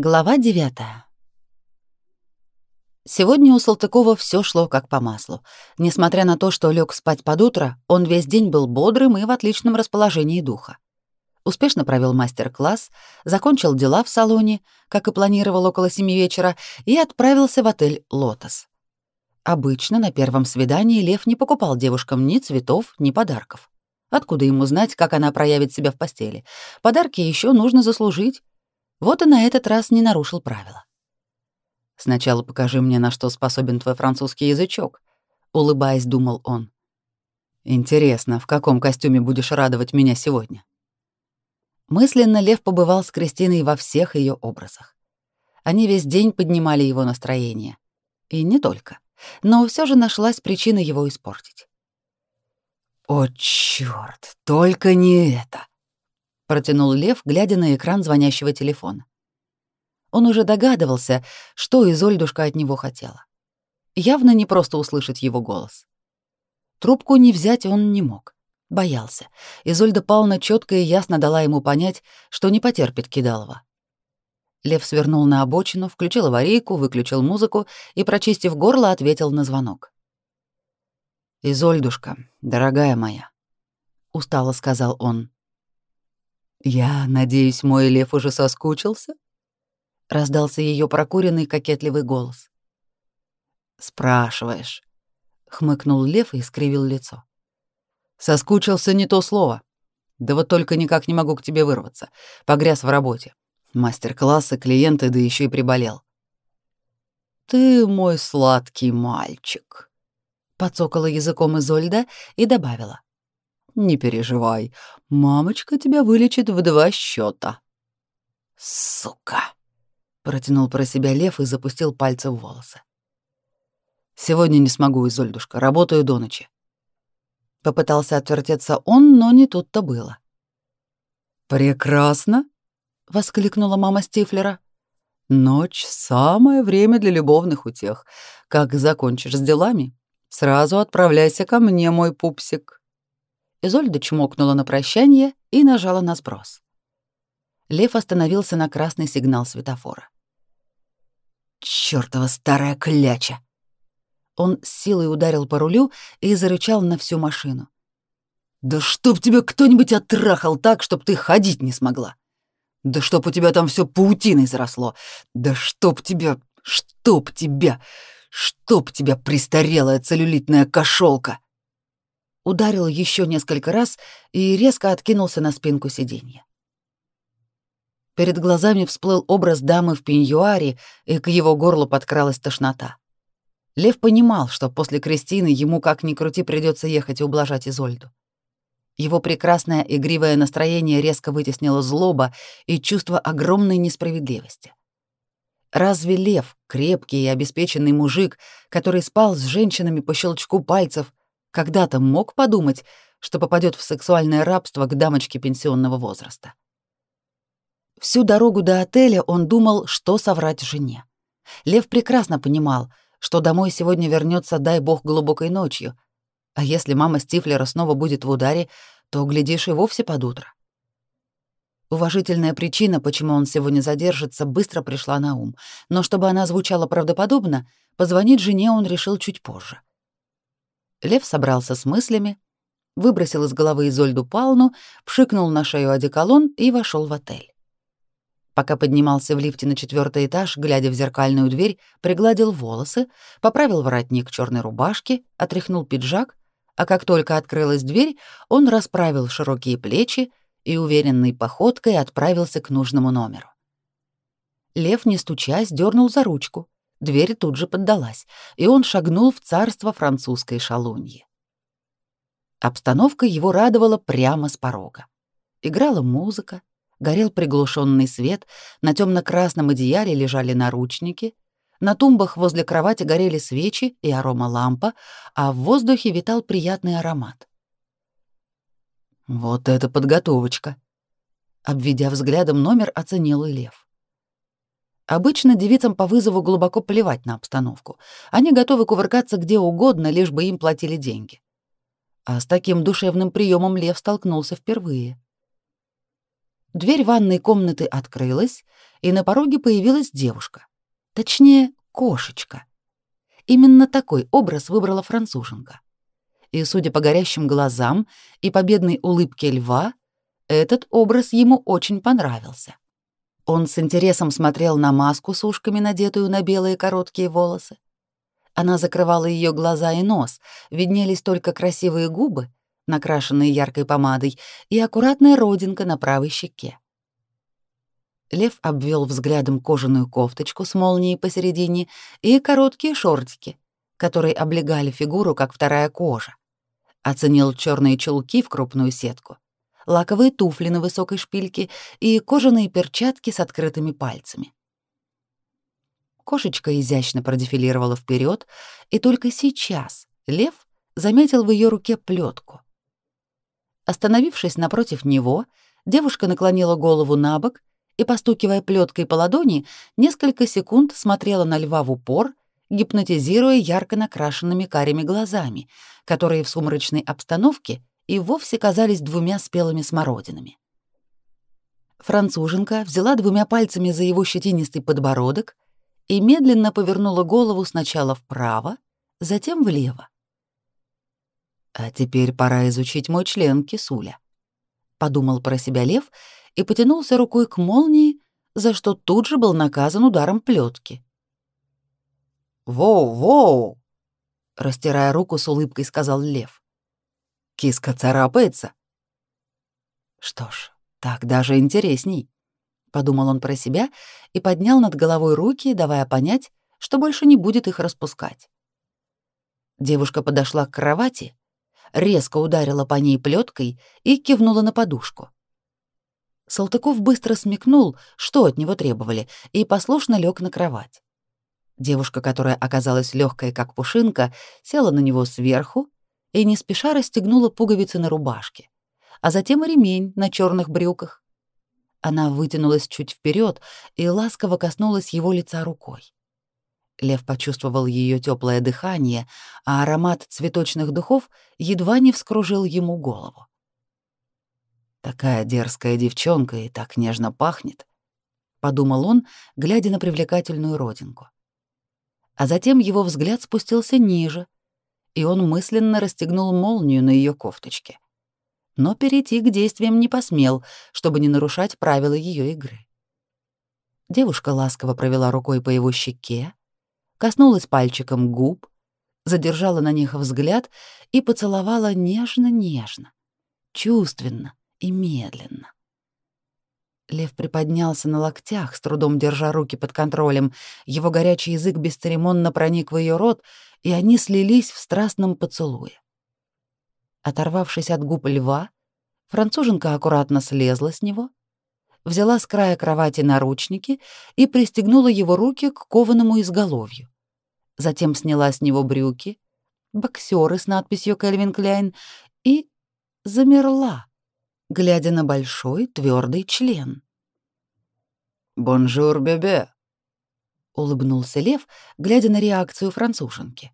Глава 9. Сегодня у Салтыкова все шло как по маслу. Несмотря на то, что лег спать под утро, он весь день был бодрым и в отличном расположении духа. Успешно провел мастер-класс, закончил дела в салоне, как и планировал около семи вечера, и отправился в отель «Лотос». Обычно на первом свидании Лев не покупал девушкам ни цветов, ни подарков. Откуда ему знать, как она проявит себя в постели? Подарки еще нужно заслужить. Вот и на этот раз не нарушил правила. «Сначала покажи мне, на что способен твой французский язычок», — улыбаясь, думал он. «Интересно, в каком костюме будешь радовать меня сегодня?» Мысленно Лев побывал с Кристиной во всех ее образах. Они весь день поднимали его настроение. И не только. Но все же нашлась причина его испортить. «О, чёрт, только не это!» Протянул Лев, глядя на экран звонящего телефона. Он уже догадывался, что Изольдушка от него хотела. Явно не просто услышать его голос. Трубку не взять он не мог. Боялся. Изольда Павловна четко и ясно дала ему понять, что не потерпит Кидалова. Лев свернул на обочину, включил аварийку, выключил музыку и, прочистив горло, ответил на звонок. «Изольдушка, дорогая моя», — устало сказал он. «Я надеюсь, мой лев уже соскучился?» — раздался ее прокуренный кокетливый голос. «Спрашиваешь», — хмыкнул лев и скривил лицо. «Соскучился не то слово. Да вот только никак не могу к тебе вырваться. Погряз в работе. Мастер-классы, клиенты, да еще и приболел». «Ты мой сладкий мальчик», — подцокала языком Изольда и добавила. Не переживай, мамочка тебя вылечит в два счета. Сука, протянул про себя Лев и запустил пальцы в волосы. Сегодня не смогу, Изольдушка, работаю до ночи. Попытался отвертеться он, но не тут-то было. Прекрасно, воскликнула мама Стифлера. Ночь самое время для любовных утех. Как закончишь с делами, сразу отправляйся ко мне, мой пупсик. Изольда чмокнула на прощание и нажала на сброс. Лев остановился на красный сигнал светофора. «Чёртова старая кляча!» Он с силой ударил по рулю и зарычал на всю машину. «Да чтоб тебя кто-нибудь оттрахал так, чтоб ты ходить не смогла! Да чтоб у тебя там все паутиной заросло! Да чтоб тебя... Чтоб тебя... Чтоб тебя престарелая целлюлитная кошелка!» Ударил еще несколько раз и резко откинулся на спинку сиденья. Перед глазами всплыл образ дамы в пеньюаре, и к его горлу подкралась тошнота. Лев понимал, что после Кристины ему как ни крути придется ехать и ублажать Изольду. Его прекрасное игривое настроение резко вытеснило злоба и чувство огромной несправедливости. Разве Лев, крепкий и обеспеченный мужик, который спал с женщинами по щелчку пальцев, когда-то мог подумать, что попадет в сексуальное рабство к дамочке пенсионного возраста. Всю дорогу до отеля он думал, что соврать жене. Лев прекрасно понимал, что домой сегодня вернется, дай бог, глубокой ночью. А если мама Стифлера снова будет в ударе, то, глядишь, и вовсе под утро. Уважительная причина, почему он сегодня задержится, быстро пришла на ум, но чтобы она звучала правдоподобно, позвонить жене он решил чуть позже. Лев собрался с мыслями, выбросил из головы Изольду Палну, пшикнул на шею одеколон и вошел в отель. Пока поднимался в лифте на четвертый этаж, глядя в зеркальную дверь, пригладил волосы, поправил воротник черной рубашки, отряхнул пиджак, а как только открылась дверь, он расправил широкие плечи и уверенной походкой отправился к нужному номеру. Лев, не стучась, дернул за ручку — Дверь тут же поддалась, и он шагнул в царство французской шалуньи. Обстановка его радовала прямо с порога. Играла музыка, горел приглушенный свет, на темно-красном одеяле лежали наручники, на тумбах возле кровати горели свечи и аромалампа, а в воздухе витал приятный аромат. «Вот это подготовочка!» Обведя взглядом номер, оценил Лев. Обычно девицам по вызову глубоко плевать на обстановку. Они готовы кувыркаться где угодно, лишь бы им платили деньги. А с таким душевным приемом Лев столкнулся впервые. дверь ванной комнаты открылась, и на пороге появилась девушка. Точнее, кошечка. Именно такой образ выбрала француженка. И, судя по горящим глазам и победной улыбке льва, этот образ ему очень понравился. Он с интересом смотрел на маску с ушками, надетую на белые короткие волосы. Она закрывала ее глаза и нос, виднелись только красивые губы, накрашенные яркой помадой, и аккуратная родинка на правой щеке. Лев обвел взглядом кожаную кофточку с молнией посередине и короткие шортики, которые облегали фигуру, как вторая кожа. Оценил черные чулки в крупную сетку, лаковые туфли на высокой шпильке и кожаные перчатки с открытыми пальцами. Кошечка изящно продефилировала вперед, и только сейчас лев заметил в ее руке плетку. Остановившись напротив него, девушка наклонила голову на бок и, постукивая плеткой по ладони, несколько секунд смотрела на льва в упор, гипнотизируя ярко накрашенными карими глазами, которые в сумрачной обстановке и вовсе казались двумя спелыми смородинами. Француженка взяла двумя пальцами за его щетинистый подбородок и медленно повернула голову сначала вправо, затем влево. «А теперь пора изучить мой член, кисуля», — подумал про себя лев и потянулся рукой к молнии, за что тут же был наказан ударом плетки. «Воу-воу!» — растирая руку с улыбкой, сказал лев. «Киска царапается». «Что ж, так даже интересней», — подумал он про себя и поднял над головой руки, давая понять, что больше не будет их распускать. Девушка подошла к кровати, резко ударила по ней плеткой и кивнула на подушку. Салтыков быстро смекнул, что от него требовали, и послушно лег на кровать. Девушка, которая оказалась легкой, как пушинка, села на него сверху и не спеша расстегнула пуговицы на рубашке, а затем и ремень на черных брюках. Она вытянулась чуть вперед и ласково коснулась его лица рукой. Лев почувствовал ее теплое дыхание, а аромат цветочных духов едва не вскружил ему голову. Такая дерзкая девчонка и так нежно пахнет, подумал он, глядя на привлекательную родинку. А затем его взгляд спустился ниже, и он мысленно расстегнул молнию на ее кофточке. Но перейти к действиям не посмел, чтобы не нарушать правила ее игры. Девушка ласково провела рукой по его щеке, коснулась пальчиком губ, задержала на них взгляд и поцеловала нежно-нежно, чувственно, и медленно. Лев приподнялся на локтях, с трудом держа руки под контролем. Его горячий язык бесцеремонно проник в ее рот, и они слились в страстном поцелуе. Оторвавшись от губ льва, француженка аккуратно слезла с него, взяла с края кровати наручники и пристегнула его руки к кованому изголовью. Затем сняла с него брюки, боксеры с надписью «Кельвин Кляйн» и замерла глядя на большой твердый член. «Bonjour, bébé!» — улыбнулся Лев, глядя на реакцию француженки.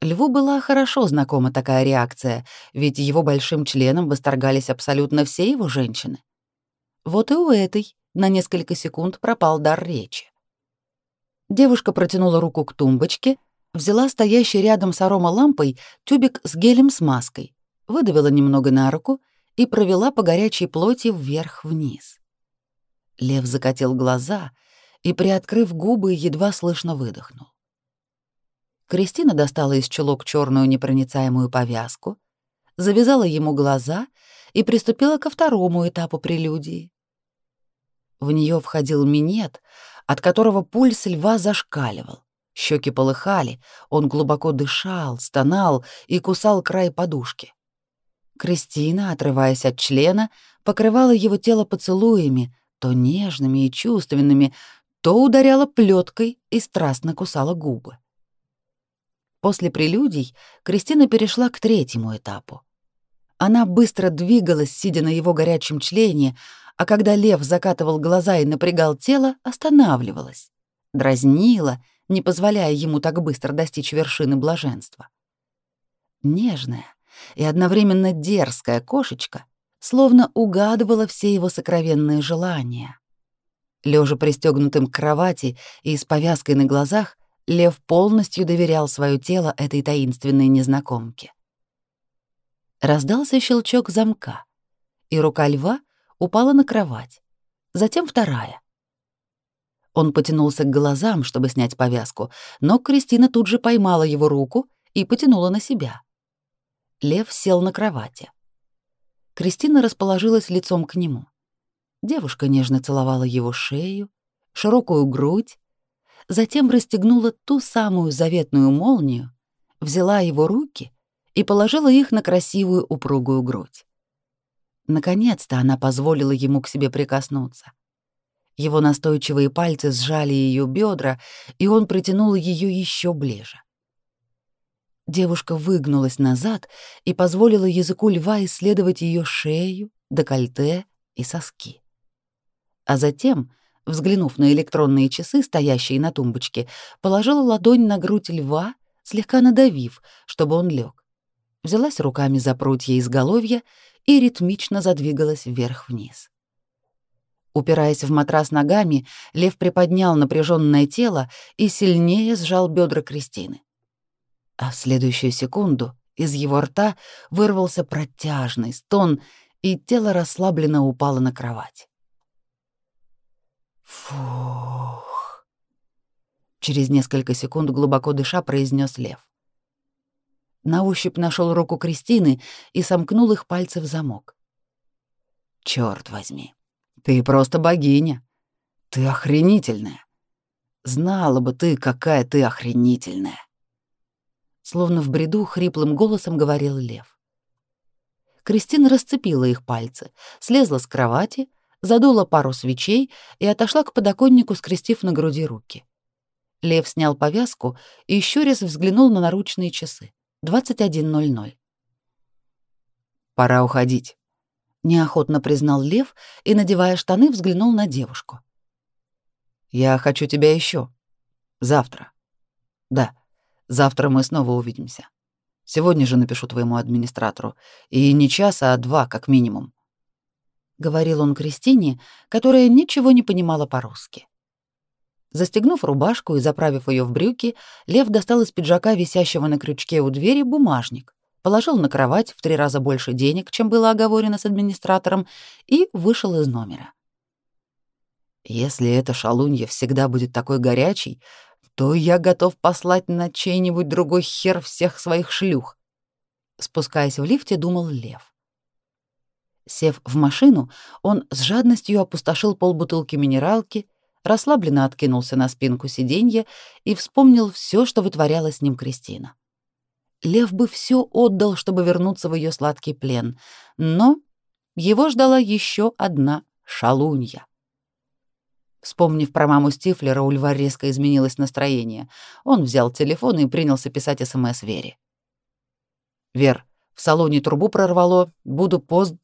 Льву была хорошо знакома такая реакция, ведь его большим членом восторгались абсолютно все его женщины. Вот и у этой на несколько секунд пропал дар речи. Девушка протянула руку к тумбочке, взяла стоящий рядом с аромалампой тюбик с гелем с маской, выдавила немного на руку и провела по горячей плоти вверх-вниз. Лев закатил глаза и, приоткрыв губы, едва слышно выдохнул. Кристина достала из чулок черную непроницаемую повязку, завязала ему глаза и приступила ко второму этапу прелюдии. В нее входил минет, от которого пульс льва зашкаливал. Щеки полыхали, он глубоко дышал, стонал и кусал край подушки. Кристина, отрываясь от члена, покрывала его тело поцелуями, то нежными и чувственными, то ударяла плеткой и страстно кусала губы. После прелюдий Кристина перешла к третьему этапу. Она быстро двигалась, сидя на его горячем члене, а когда лев закатывал глаза и напрягал тело, останавливалась, дразнила, не позволяя ему так быстро достичь вершины блаженства. Нежная, и одновременно дерзкая кошечка словно угадывала все его сокровенные желания. Лежа пристегнутым к кровати и с повязкой на глазах, Лев полностью доверял свое тело этой таинственной незнакомке. Раздался щелчок замка, и рука льва упала на кровать, затем вторая. Он потянулся к глазам, чтобы снять повязку, но Кристина тут же поймала его руку и потянула на себя. Лев сел на кровати. Кристина расположилась лицом к нему. Девушка нежно целовала его шею, широкую грудь, затем расстегнула ту самую заветную молнию, взяла его руки и положила их на красивую упругую грудь. Наконец-то она позволила ему к себе прикоснуться. Его настойчивые пальцы сжали ее бедра, и он притянул ее еще ближе. Девушка выгнулась назад и позволила языку льва исследовать ее шею, декольте и соски. А затем, взглянув на электронные часы, стоящие на тумбочке, положила ладонь на грудь льва, слегка надавив, чтобы он лег. Взялась руками за прутья изголовья и ритмично задвигалась вверх-вниз. Упираясь в матрас ногами, лев приподнял напряженное тело и сильнее сжал бедра Кристины а в следующую секунду из его рта вырвался протяжный стон, и тело расслабленно упало на кровать. Фух. Через несколько секунд глубоко дыша произнес Лев. На ощупь нашел руку Кристины и сомкнул их пальцы в замок. Черт возьми, ты просто богиня. Ты охренительная. Знала бы ты, какая ты охренительная словно в бреду хриплым голосом говорил Лев. Кристина расцепила их пальцы, слезла с кровати, задула пару свечей и отошла к подоконнику, скрестив на груди руки. Лев снял повязку и еще раз взглянул на наручные часы. 21.00. «Пора уходить», — неохотно признал Лев и, надевая штаны, взглянул на девушку. «Я хочу тебя еще. Завтра. Да, Завтра мы снова увидимся. Сегодня же напишу твоему администратору. И не час, а два, как минимум. Говорил он Кристине, которая ничего не понимала по-русски. Застегнув рубашку и заправив ее в брюки, Лев достал из пиджака, висящего на крючке у двери, бумажник, положил на кровать в три раза больше денег, чем было оговорено с администратором, и вышел из номера. Если эта шалунья всегда будет такой горячей, то я готов послать на чей-нибудь другой хер всех своих шлюх. Спускаясь в лифте, думал Лев. Сев в машину, он с жадностью опустошил полбутылки минералки, расслабленно откинулся на спинку сиденья и вспомнил все, что вытворяла с ним Кристина. Лев бы все отдал, чтобы вернуться в ее сладкий плен, но его ждала еще одна шалунья. Вспомнив про маму Стифлера, у Льва резко изменилось настроение. Он взял телефон и принялся писать СМС Вере. «Вер, в салоне трубу прорвало, буду поз...»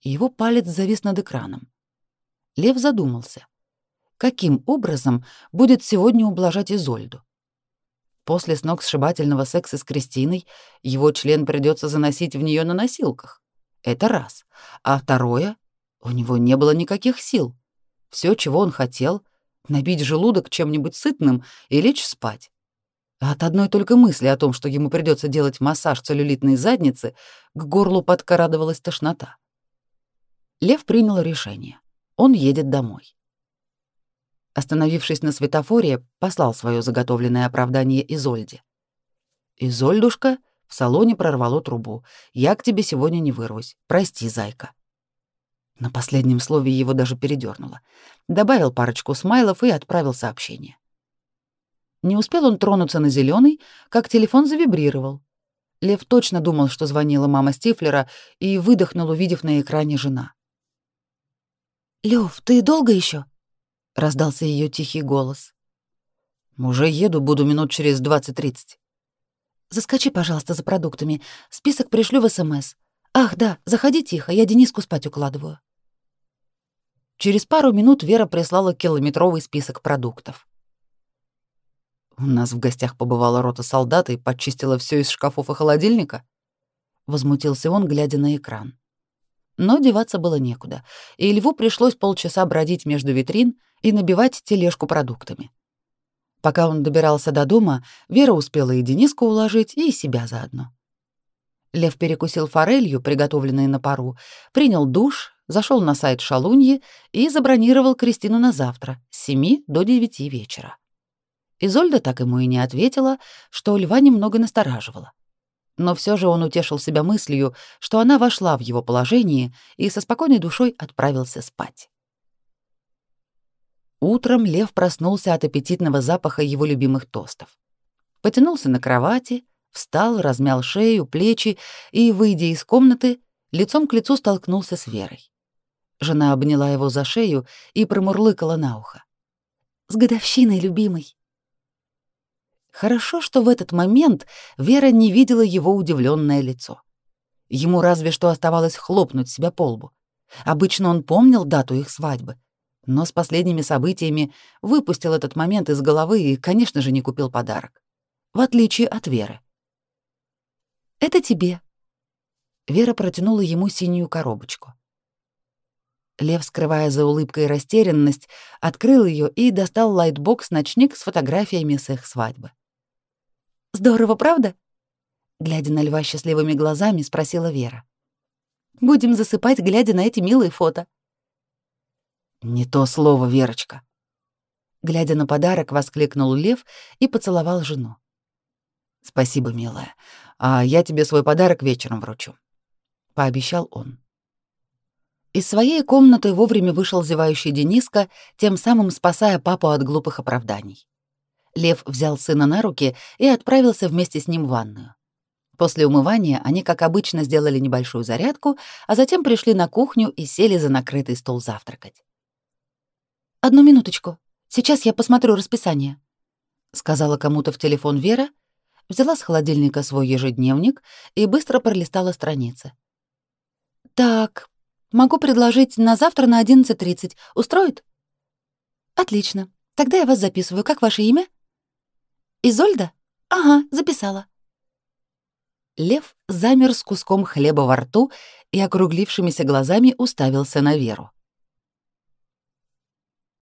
Его палец завис над экраном. Лев задумался. Каким образом будет сегодня ублажать Изольду? После сногсшибательного секса с Кристиной его член придется заносить в нее на носилках. Это раз. А второе, у него не было никаких сил. Все, чего он хотел — набить желудок чем-нибудь сытным и лечь спать. А от одной только мысли о том, что ему придется делать массаж целлюлитной задницы, к горлу подкрадывалась тошнота. Лев принял решение. Он едет домой. Остановившись на светофоре, послал свое заготовленное оправдание Изольде. «Изольдушка, в салоне прорвало трубу. Я к тебе сегодня не вырвусь. Прости, зайка». На последнем слове его даже передёрнуло. Добавил парочку смайлов и отправил сообщение. Не успел он тронуться на зеленый, как телефон завибрировал. Лев точно думал, что звонила мама Стифлера, и выдохнул, увидев на экране жена. «Лев, ты долго еще? раздался ее тихий голос. «Уже еду, буду минут через двадцать-тридцать». «Заскочи, пожалуйста, за продуктами. Список пришлю в СМС. Ах, да, заходи тихо, я Дениску спать укладываю». Через пару минут Вера прислала километровый список продуктов. У нас в гостях побывала рота солдат и почистила все из шкафов и холодильника, возмутился он, глядя на экран. Но деваться было некуда, и Льву пришлось полчаса бродить между витрин и набивать тележку продуктами. Пока он добирался до дома, Вера успела и Дениску уложить, и себя заодно. Лев перекусил форелью, приготовленной на пару, принял душ, зашел на сайт Шалуньи и забронировал Кристину на завтра с 7 до 9 вечера. Изольда так ему и не ответила, что Льва немного настораживала. Но все же он утешил себя мыслью, что она вошла в его положение и со спокойной душой отправился спать. Утром Лев проснулся от аппетитного запаха его любимых тостов. Потянулся на кровати, встал, размял шею, плечи и, выйдя из комнаты, лицом к лицу столкнулся с Верой. Жена обняла его за шею и промурлыкала на ухо. «С годовщиной, любимый!» Хорошо, что в этот момент Вера не видела его удивленное лицо. Ему разве что оставалось хлопнуть себя по лбу. Обычно он помнил дату их свадьбы, но с последними событиями выпустил этот момент из головы и, конечно же, не купил подарок. В отличие от Веры. «Это тебе». Вера протянула ему синюю коробочку. Лев, скрывая за улыбкой растерянность, открыл ее и достал лайтбокс-ночник с фотографиями с их свадьбы. Здорово, правда? Глядя на льва счастливыми глазами, спросила Вера. Будем засыпать, глядя на эти милые фото. Не то слово, Верочка. Глядя на подарок, воскликнул лев и поцеловал жену. Спасибо, милая. А я тебе свой подарок вечером вручу, пообещал он. Из своей комнаты вовремя вышел зевающий Дениска, тем самым спасая папу от глупых оправданий. Лев взял сына на руки и отправился вместе с ним в ванную. После умывания они, как обычно, сделали небольшую зарядку, а затем пришли на кухню и сели за накрытый стол завтракать. «Одну минуточку. Сейчас я посмотрю расписание», — сказала кому-то в телефон Вера, взяла с холодильника свой ежедневник и быстро пролистала страницы. «Так, могу предложить на завтра на 11.30. Устроит?» «Отлично. Тогда я вас записываю. Как ваше имя?» «Изольда? Ага, записала». Лев замер с куском хлеба во рту и округлившимися глазами уставился на Веру.